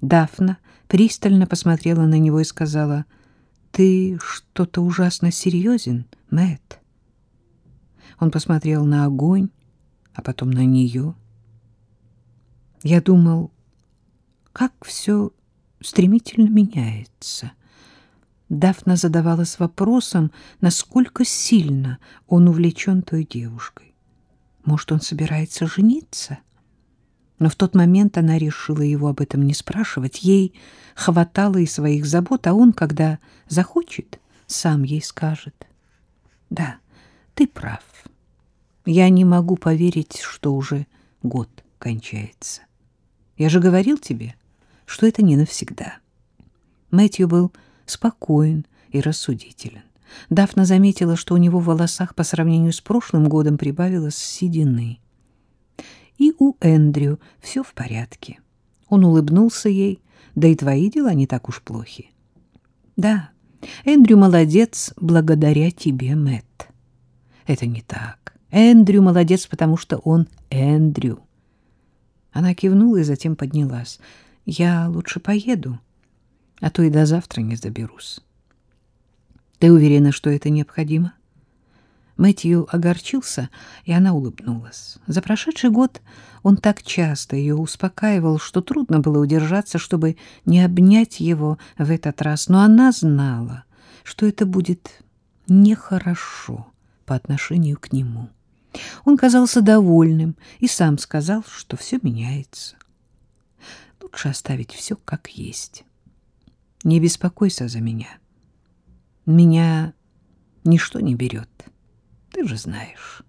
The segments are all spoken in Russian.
Дафна пристально посмотрела на него и сказала, «Ты что-то ужасно серьезен, Мэтт». Он посмотрел на огонь, а потом на нее. Я думал, как все стремительно меняется. Дафна задавалась вопросом, насколько сильно он увлечен той девушкой. Может, он собирается жениться? Но в тот момент она решила его об этом не спрашивать. Ей хватало и своих забот, а он, когда захочет, сам ей скажет. Да, ты прав. Я не могу поверить, что уже год кончается. Я же говорил тебе, что это не навсегда. Мэтью был спокоен и рассудителен. Дафна заметила, что у него в волосах по сравнению с прошлым годом прибавилось седины. И у Эндрю все в порядке. Он улыбнулся ей, да и твои дела не так уж плохи. Да, Эндрю молодец благодаря тебе, Мэтт. Это не так. Эндрю молодец, потому что он Эндрю. Она кивнула и затем поднялась. Я лучше поеду, а то и до завтра не доберусь. Ты уверена, что это необходимо? Мэтью огорчился, и она улыбнулась. За прошедший год он так часто ее успокаивал, что трудно было удержаться, чтобы не обнять его в этот раз. Но она знала, что это будет нехорошо по отношению к нему. Он казался довольным и сам сказал, что все меняется. Лучше оставить все как есть. Не беспокойся за меня. Меня ничто не берет. Ты же знаешь.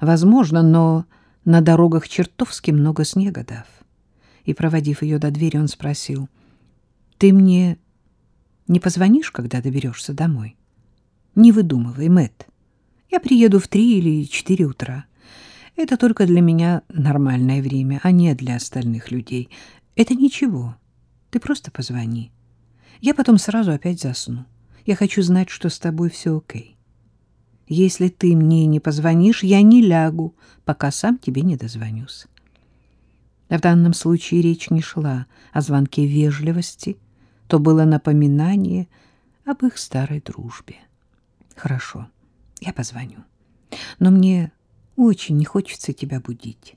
Возможно, но на дорогах чертовски много снега, Дав. И, проводив ее до двери, он спросил, «Ты мне не позвонишь, когда доберешься домой?» «Не выдумывай, Мэтт. Я приеду в три или четыре утра. Это только для меня нормальное время, а не для остальных людей. Это ничего. Ты просто позвони. Я потом сразу опять засну. Я хочу знать, что с тобой все окей. Если ты мне не позвонишь, я не лягу, пока сам тебе не дозвонюсь. В данном случае речь не шла о звонке вежливости, то было напоминание об их старой дружбе. Хорошо. Я позвоню. Но мне очень не хочется тебя будить.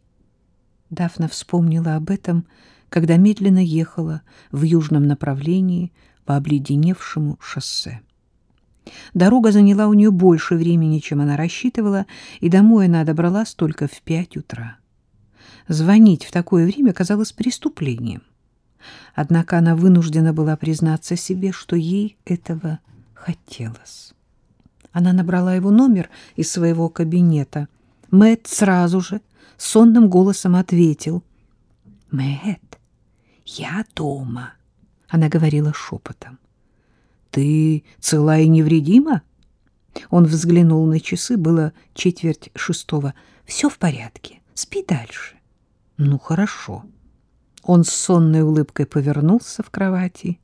Дафна вспомнила об этом, когда медленно ехала в южном направлении по обледеневшему шоссе. Дорога заняла у нее больше времени, чем она рассчитывала, и домой она добралась только в пять утра. Звонить в такое время казалось преступлением. Однако она вынуждена была признаться себе, что ей этого хотелось. Она набрала его номер из своего кабинета. Мэт сразу же сонным голосом ответил. Мэт, я дома. Она говорила шепотом. Ты цела и невредима? Он взглянул на часы, было четверть шестого. Все в порядке, спи дальше. Ну, хорошо. Он с сонной улыбкой повернулся в кровати.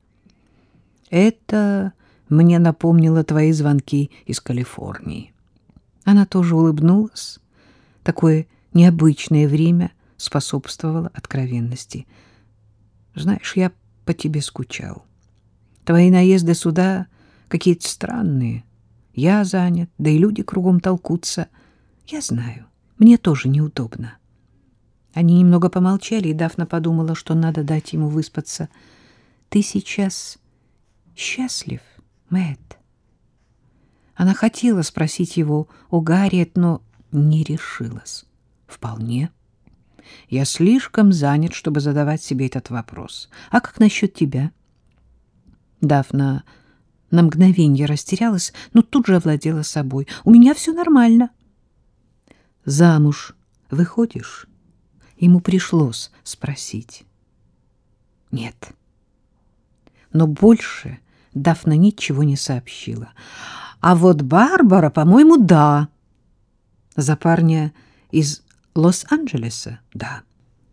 Это мне напомнило твои звонки из Калифорнии. Она тоже улыбнулась. Такое необычное время способствовало откровенности. Знаешь, я по тебе скучал. Твои наезды сюда какие-то странные. Я занят, да и люди кругом толкутся. Я знаю, мне тоже неудобно. Они немного помолчали, и Дафна подумала, что надо дать ему выспаться. Ты сейчас счастлив? Мэтт. Она хотела спросить его о Гарриет, но не решилась. Вполне. Я слишком занят, чтобы задавать себе этот вопрос. А как насчет тебя? Дафна на мгновение растерялась, но тут же овладела собой. У меня все нормально. Замуж выходишь? Ему пришлось спросить. Нет. Но больше Дафна ничего не сообщила. А вот Барбара, по-моему, да. За парня из Лос-Анджелеса? Да.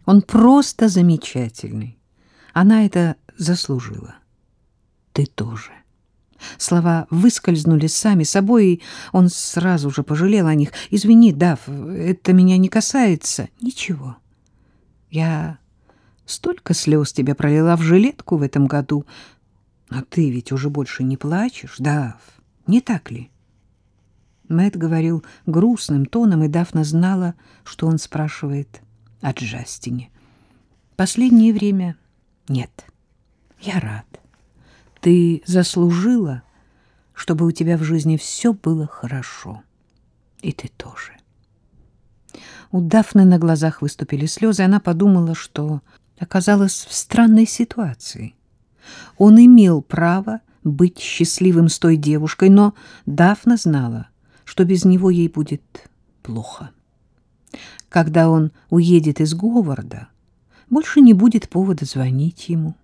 Он просто замечательный. Она это заслужила. Ты тоже. Слова выскользнули сами собой, и он сразу же пожалел о них. «Извини, Даф, это меня не касается». «Ничего. Я Столько слез тебя пролила в жилетку в этом году. А ты ведь уже больше не плачешь, Дав, не так ли? Мэтт говорил грустным тоном, и Дафна знала, что он спрашивает о Джастине. Последнее время нет. Я рад. Ты заслужила, чтобы у тебя в жизни все было хорошо. И ты тоже. У Дафны на глазах выступили слезы, и она подумала, что оказалась в странной ситуации. Он имел право быть счастливым с той девушкой, но Дафна знала, что без него ей будет плохо. Когда он уедет из Говарда, больше не будет повода звонить ему.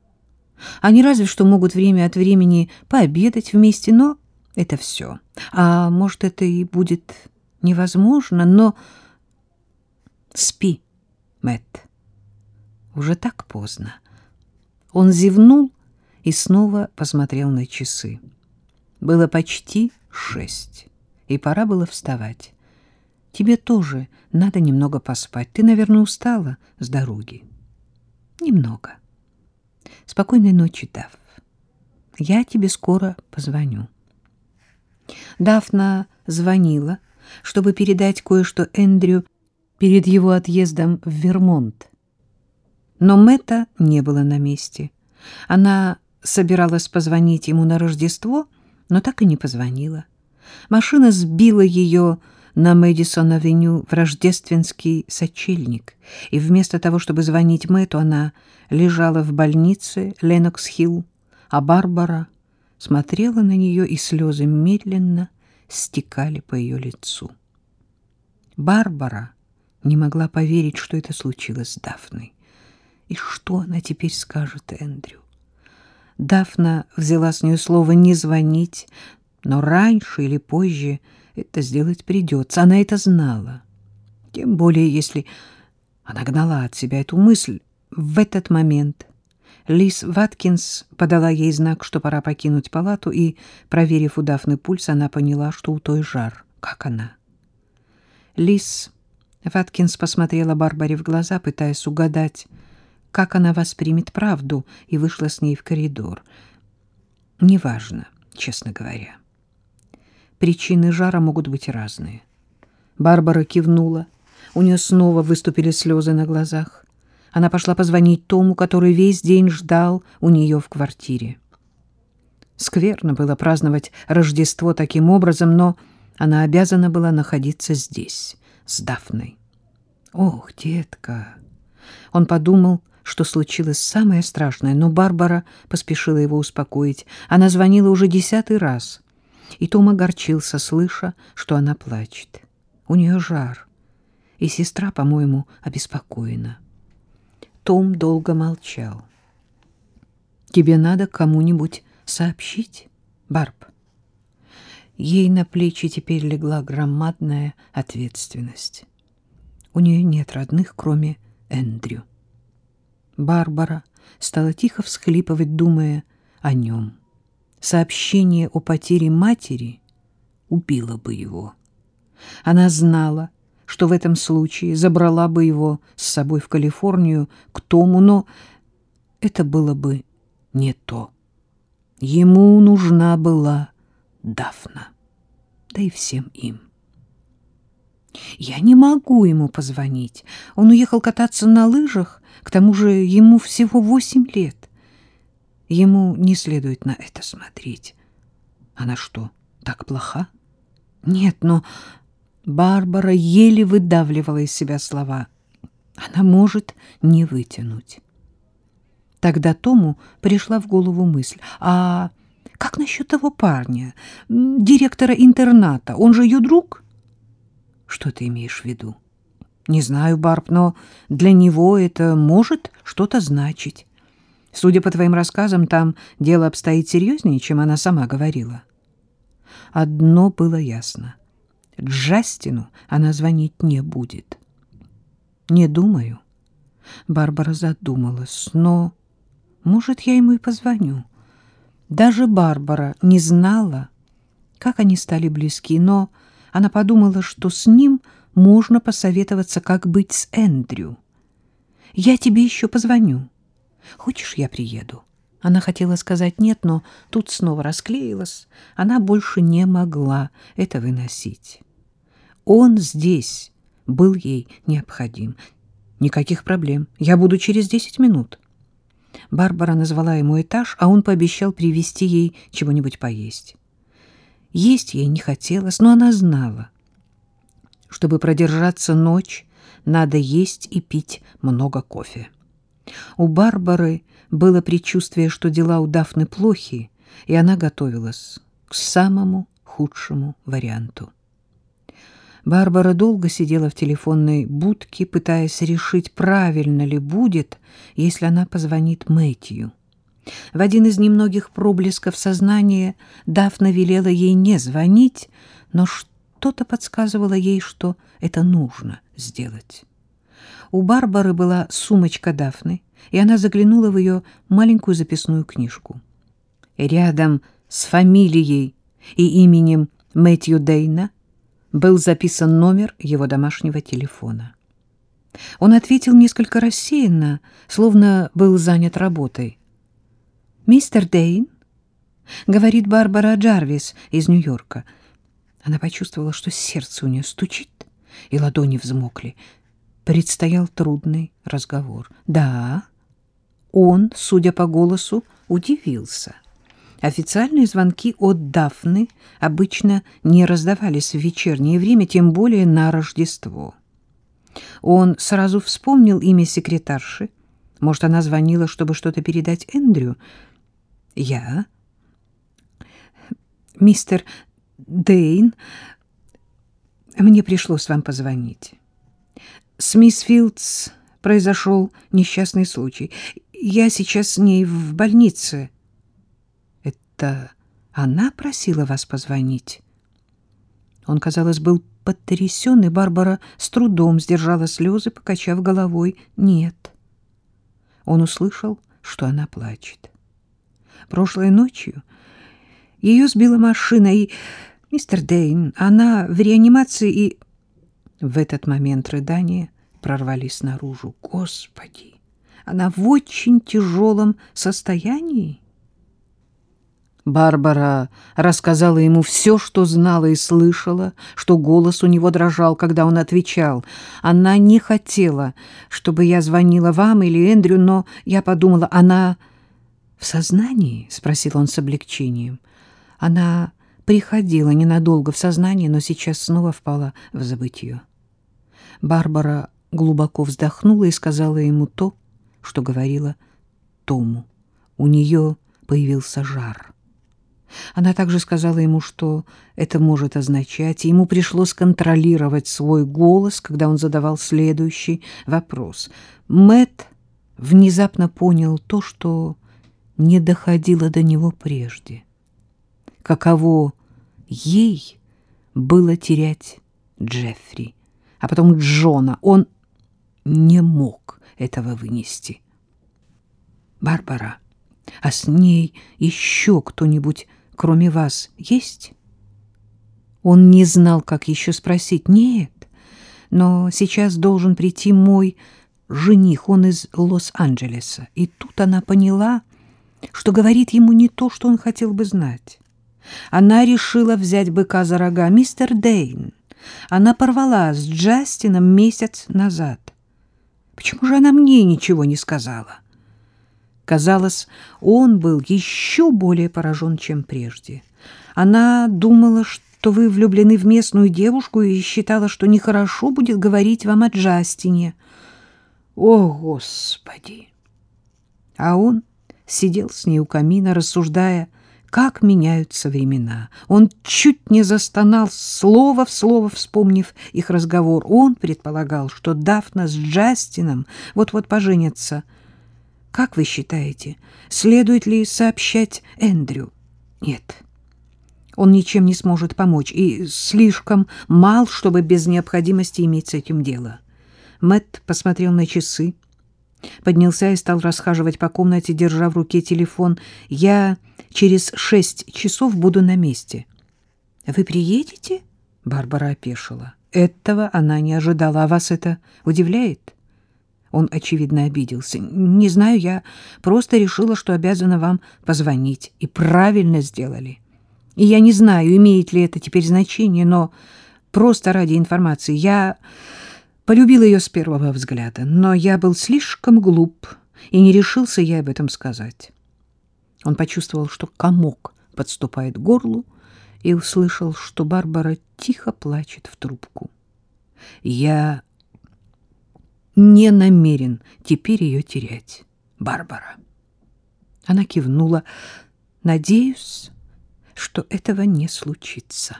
Они разве что могут время от времени пообедать вместе, но это все. А может, это и будет невозможно, но... Спи, Мэтт. Уже так поздно. Он зевнул и снова посмотрел на часы. Было почти шесть, и пора было вставать. Тебе тоже надо немного поспать. Ты, наверное, устала с дороги. Немного. Спокойной ночи, Даф. Я тебе скоро позвоню. Дафна звонила, чтобы передать кое-что Эндрю перед его отъездом в Вермонт. Но Мэтта не было на месте. Она собиралась позвонить ему на Рождество, но так и не позвонила. Машина сбила ее на Мэдисон-авеню в рождественский сочельник, и вместо того, чтобы звонить Мэтту, она лежала в больнице Ленокс-Хилл, а Барбара смотрела на нее, и слезы медленно стекали по ее лицу. Барбара не могла поверить, что это случилось с Дафной. И что она теперь скажет Эндрю? Дафна взяла с нее слово не звонить, но раньше или позже это сделать придется. Она это знала. Тем более, если она гнала от себя эту мысль в этот момент. Лиз Ваткинс подала ей знак, что пора покинуть палату, и, проверив у Дафны пульс, она поняла, что у той жар. Как она? Лиз Ваткинс посмотрела Барбаре в глаза, пытаясь угадать, как она воспримет правду, и вышла с ней в коридор. Неважно, честно говоря. Причины жара могут быть разные. Барбара кивнула. У нее снова выступили слезы на глазах. Она пошла позвонить Тому, который весь день ждал у нее в квартире. Скверно было праздновать Рождество таким образом, но она обязана была находиться здесь, с Дафной. «Ох, детка!» Он подумал, что случилось самое страшное, но Барбара поспешила его успокоить. Она звонила уже десятый раз, и Том огорчился, слыша, что она плачет. У нее жар, и сестра, по-моему, обеспокоена. Том долго молчал. «Тебе надо кому-нибудь сообщить, Барб?» Ей на плечи теперь легла громадная ответственность. У нее нет родных, кроме Эндрю. Барбара стала тихо всхлипывать, думая о нем. Сообщение о потере матери убило бы его. Она знала, что в этом случае забрала бы его с собой в Калифорнию к Тому, но это было бы не то. Ему нужна была Дафна, да и всем им. Я не могу ему позвонить. Он уехал кататься на лыжах, к тому же ему всего восемь лет. Ему не следует на это смотреть. Она что, так плоха? Нет, но Барбара еле выдавливала из себя слова. Она может не вытянуть. Тогда Тому пришла в голову мысль. А как насчет того парня, директора интерната? Он же ее друг? Что ты имеешь в виду? Не знаю, Барб, но для него это может что-то значить. Судя по твоим рассказам, там дело обстоит серьезнее, чем она сама говорила. Одно было ясно. Джастину она звонить не будет. Не думаю. Барбара задумалась, но, может, я ему и позвоню. Даже Барбара не знала, как они стали близки, но она подумала, что с ним можно посоветоваться, как быть с Эндрю. «Я тебе еще позвоню», Хочешь, я приеду? Она хотела сказать «нет», но тут снова расклеилась. Она больше не могла это выносить. Он здесь был ей необходим. Никаких проблем. Я буду через десять минут. Барбара назвала ему этаж, а он пообещал привезти ей чего-нибудь поесть. Есть ей не хотелось, но она знала. Чтобы продержаться ночь, надо есть и пить много кофе. У Барбары было предчувствие, что дела у Дафны плохи, и она готовилась к самому худшему варианту. Барбара долго сидела в телефонной будке, пытаясь решить, правильно ли будет, если она позвонит Мэтью. В один из немногих проблесков сознания Дафна велела ей не звонить, но что-то подсказывало ей, что это нужно сделать. У Барбары была сумочка Дафны, и она заглянула в ее маленькую записную книжку. Рядом с фамилией и именем Мэтью Дейна был записан номер его домашнего телефона. Он ответил несколько рассеянно, словно был занят работой. «Мистер Дейн?» — говорит Барбара Джарвис из Нью-Йорка. Она почувствовала, что сердце у нее стучит, и ладони взмокли. Предстоял трудный разговор. «Да». Он, судя по голосу, удивился. Официальные звонки от Дафны обычно не раздавались в вечернее время, тем более на Рождество. Он сразу вспомнил имя секретарши. Может, она звонила, чтобы что-то передать Эндрю? Я? Мистер Дейн, мне пришлось вам позвонить. С мисс Филдс произошел несчастный случай. Я сейчас с ней в больнице это она просила вас позвонить? Он, казалось, был потрясен, и Барбара с трудом сдержала слезы, покачав головой. Нет. Он услышал, что она плачет. Прошлой ночью ее сбила машина, и... Мистер Дейн, она в реанимации, и... В этот момент рыдания прорвались наружу. Господи! Она в очень тяжелом состоянии? Барбара рассказала ему все, что знала и слышала, что голос у него дрожал, когда он отвечал. Она не хотела, чтобы я звонила вам или Эндрю, но я подумала, она в сознании? — спросил он с облегчением. Она приходила ненадолго в сознание, но сейчас снова впала в забытье. Барбара глубоко вздохнула и сказала ему то, что говорила Тому. У нее появился жар. Она также сказала ему, что это может означать, и ему пришлось контролировать свой голос, когда он задавал следующий вопрос. Мэт внезапно понял то, что не доходило до него прежде. Каково ей было терять Джеффри, а потом Джона. Он не мог этого вынести. Барбара, а с ней еще кто-нибудь кроме вас, есть? Он не знал, как еще спросить. Нет, но сейчас должен прийти мой жених, он из Лос-Анджелеса. И тут она поняла, что говорит ему не то, что он хотел бы знать. Она решила взять быка за рога. Мистер Дейн, она порвала с Джастином месяц назад. Почему же она мне ничего не сказала? Казалось, он был еще более поражен, чем прежде. Она думала, что вы влюблены в местную девушку и считала, что нехорошо будет говорить вам о Джастине. О, Господи! А он сидел с ней у камина, рассуждая, как меняются времена. Он чуть не застонал, слово в слово вспомнив их разговор. Он предполагал, что Дафна с Джастином вот-вот поженятся — как вы считаете, следует ли сообщать Эндрю? Нет. Он ничем не сможет помочь и слишком мал, чтобы без необходимости иметь с этим дело. Мэтт посмотрел на часы, поднялся и стал расхаживать по комнате, держа в руке телефон. «Я через шесть часов буду на месте». «Вы приедете?» — Барбара опешила. Этого она не ожидала. А вас это удивляет? Он, очевидно, обиделся. «Не знаю, я просто решила, что обязана вам позвонить. И правильно сделали. И я не знаю, имеет ли это теперь значение, но просто ради информации. Я полюбила ее с первого взгляда, но я был слишком глуп, и не решился я об этом сказать». Он почувствовал, что комок подступает к горлу, и услышал, что Барбара тихо плачет в трубку. «Я не намерен теперь ее терять, Барбара». Она кивнула. «Надеюсь, что этого не случится».